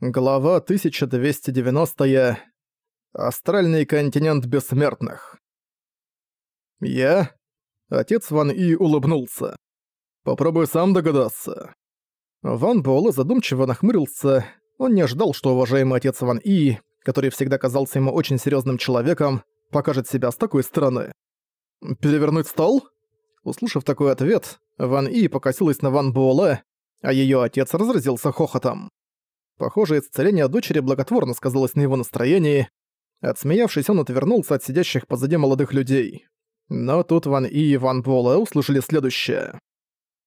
Глава 1290. -я. Астральный континент бессмертных. Я? Отец Ван И улыбнулся. Попробуй сам догадаться. Ван Буэлэ задумчиво нахмурился. Он не ожидал, что уважаемый отец Ван И, который всегда казался ему очень серьезным человеком, покажет себя с такой стороны. «Перевернуть стол?» Услышав такой ответ, Ван И покосилась на Ван Буэлэ, а ее отец разразился хохотом. Похоже, исцеление дочери благотворно сказалось на его настроении. Отсмеявшись, он отвернулся от сидящих позади молодых людей. Но тут Ван И и Ван Буэлэ услышали следующее.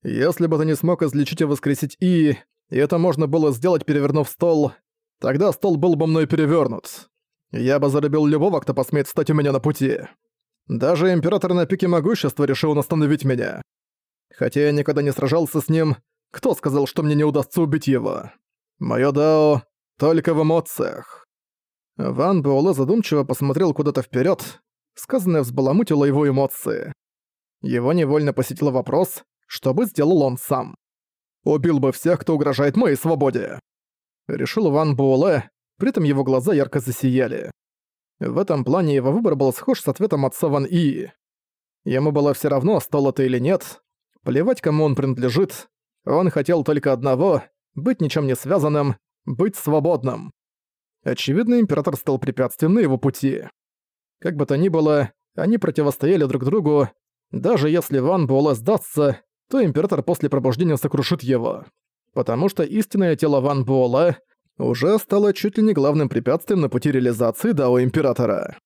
«Если бы ты не смог излечить и воскресить И, и это можно было сделать, перевернув стол, тогда стол был бы мной перевернут. Я бы зарубил любого, кто посмеет встать у меня на пути. Даже Император на пике могущества решил остановить меня. Хотя я никогда не сражался с ним, кто сказал, что мне не удастся убить его?» Моё дао только в эмоциях. Ван Буэлэ задумчиво посмотрел куда-то вперед. Сказанное взбаламутило его эмоции. Его невольно посетил вопрос, что бы сделал он сам. «Убил бы всех, кто угрожает моей свободе!» Решил Ван Буэлэ, при этом его глаза ярко засияли. В этом плане его выбор был схож с ответом отца Ван И. Ему было все равно, стол это или нет. Плевать, кому он принадлежит. Он хотел только одного быть ничем не связанным, быть свободным. Очевидно, император стал препятствием на его пути. Как бы то ни было, они противостояли друг другу. Даже если Ван Буэлэ сдастся, то император после пробуждения сокрушит его. Потому что истинное тело Ван Буэлэ уже стало чуть ли не главным препятствием на пути реализации Дао Императора.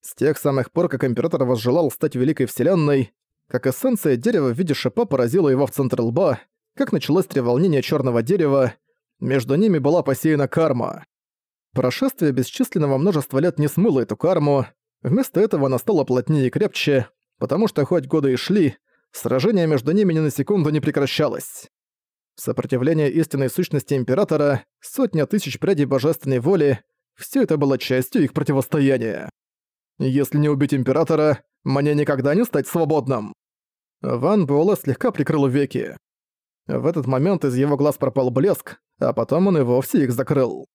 С тех самых пор, как Император возжелал стать Великой Вселенной, как эссенция дерева в виде шипа поразила его в центр лба, как началось треволнение черного дерева, между ними была посеяна карма. Прошествие бесчисленного множества лет не смыло эту карму, вместо этого она стала плотнее и крепче, потому что хоть годы и шли, сражение между ними ни на секунду не прекращалось. Сопротивление истинной сущности Императора, сотня тысяч прядей божественной воли — все это было частью их противостояния. Если не убить Императора, мне никогда не стать свободным. Ван Буэлэ слегка прикрыл веки. В этот момент из его глаз пропал блеск, а потом он и вовсе их закрыл.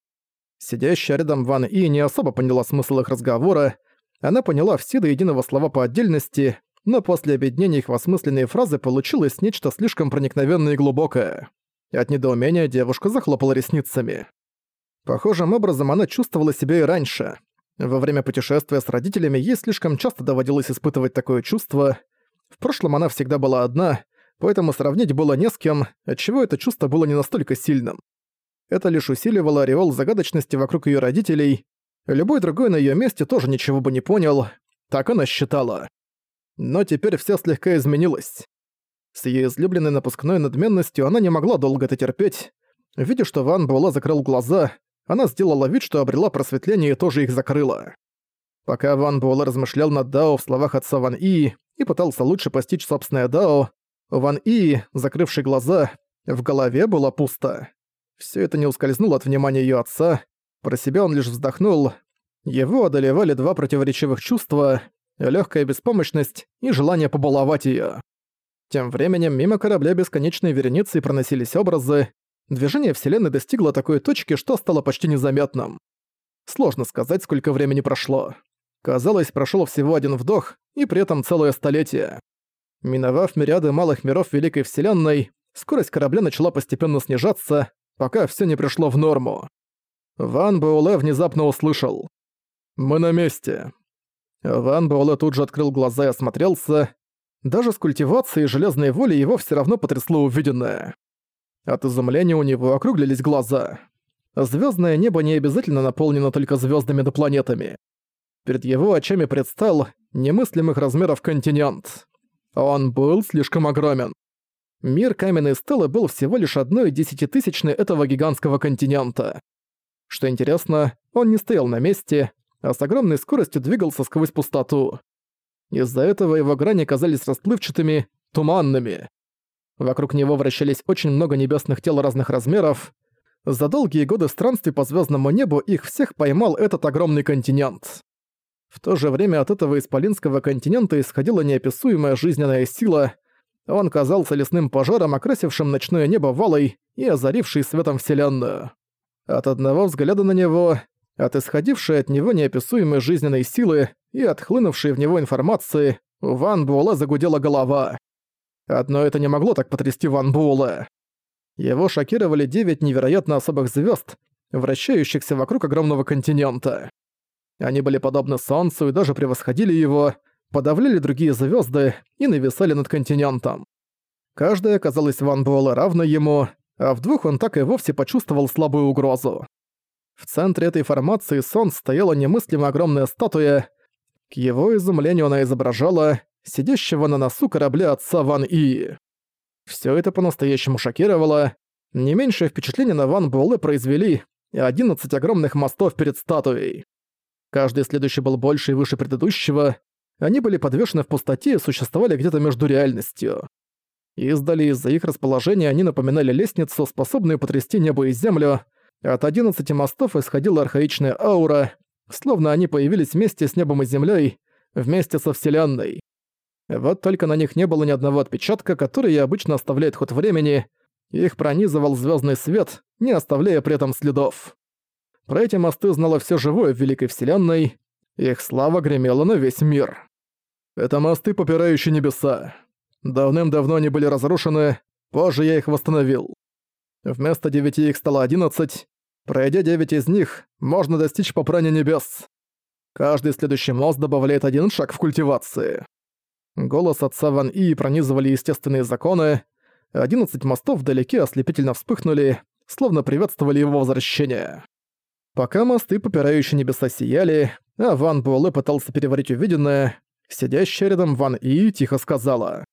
Сидящая рядом Ван И не особо поняла смысл их разговора, она поняла все до единого слова по отдельности, но после объединения их в осмысленные фразы получилось нечто слишком проникновенное и глубокое. От недоумения девушка захлопала ресницами. Похожим образом она чувствовала себя и раньше. Во время путешествия с родителями ей слишком часто доводилось испытывать такое чувство. В прошлом она всегда была одна, поэтому сравнить было не с кем, отчего это чувство было не настолько сильным. Это лишь усиливало ореол загадочности вокруг ее родителей. Любой другой на ее месте тоже ничего бы не понял, так она считала. Но теперь все слегка изменилось. С ее излюбленной напускной надменностью она не могла долго это терпеть. Видя, что Ван Буэлла закрыл глаза, она сделала вид, что обрела просветление и тоже их закрыла. Пока Ван Буэлла размышлял над Дао в словах отца Ван И и пытался лучше постичь собственное Дао, Ван И, закрывший глаза, в голове было пусто. Все это не ускользнуло от внимания ее отца, про себя он лишь вздохнул. Его одолевали два противоречивых чувства — легкая беспомощность и желание побаловать ее. Тем временем мимо корабля бесконечной вереницы проносились образы, движение Вселенной достигло такой точки, что стало почти незаметным. Сложно сказать, сколько времени прошло. Казалось, прошел всего один вдох, и при этом целое столетие. Миновав мириады малых миров Великой Вселенной, скорость корабля начала постепенно снижаться, пока все не пришло в норму. Ван Буэлэ внезапно услышал. «Мы на месте». Ван Буэлэ тут же открыл глаза и осмотрелся. Даже с культивацией железной воли его все равно потрясло увиденное. От изумления у него округлились глаза. Звездное небо не обязательно наполнено только звездами да планетами. Перед его очами предстал немыслимых размеров континент. Он был слишком огромен. Мир каменной стелы был всего лишь одной десятитысячной этого гигантского континента. Что интересно, он не стоял на месте, а с огромной скоростью двигался сквозь пустоту. Из-за этого его грани казались расплывчатыми, туманными. Вокруг него вращались очень много небесных тел разных размеров. За долгие годы странствий по звездному небу их всех поймал этот огромный континент. В то же время от этого исполинского континента исходила неописуемая жизненная сила. Он казался лесным пожаром, окрасившим ночное небо валой и озаривший светом вселенную. От одного взгляда на него, от исходившей от него неописуемой жизненной силы и отхлынувшей в него информации, у Ван Буэлэ загудела голова. Одно это не могло так потрясти Ван Буэлэ. Его шокировали девять невероятно особых звезд, вращающихся вокруг огромного континента. Они были подобны Солнцу и даже превосходили его, подавляли другие звезды и нависали над континентом. Каждая казалась Ван Буэлэ равной ему, а в двух он так и вовсе почувствовал слабую угрозу. В центре этой формации Солнц стояла немыслимо огромная статуя. К его изумлению она изображала сидящего на носу корабля отца Ван И. Всё это по-настоящему шокировало. Не меньшее впечатление на Ван Буэлэ произвели 11 огромных мостов перед статуей. Каждый следующий был больше и выше предыдущего. Они были подвешены в пустоте и существовали где-то между реальностью. Издали из-за их расположения они напоминали лестницу, способную потрясти небо и землю. От 11 мостов исходила архаичная аура, словно они появились вместе с небом и землей, вместе со Вселенной. Вот только на них не было ни одного отпечатка, который обычно оставляет ход времени, их пронизывал звездный свет, не оставляя при этом следов. Про эти мосты знало все живое в Великой Вселенной, их слава гремела на весь мир. Это мосты, попирающие небеса. Давным-давно они были разрушены, позже я их восстановил. Вместо девяти их стало одиннадцать. Пройдя девять из них, можно достичь попрания небес. Каждый следующий мост добавляет один шаг в культивации. Голос отца Ван И пронизывали естественные законы. Одиннадцать мостов вдалеке ослепительно вспыхнули, словно приветствовали его возвращение. Пока мосты, попирающие небеса, сияли, а Ван Буэлэ пытался переварить увиденное, сидящая рядом Ван И тихо сказала.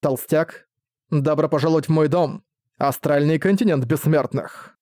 «Толстяк, добро пожаловать в мой дом, астральный континент бессмертных».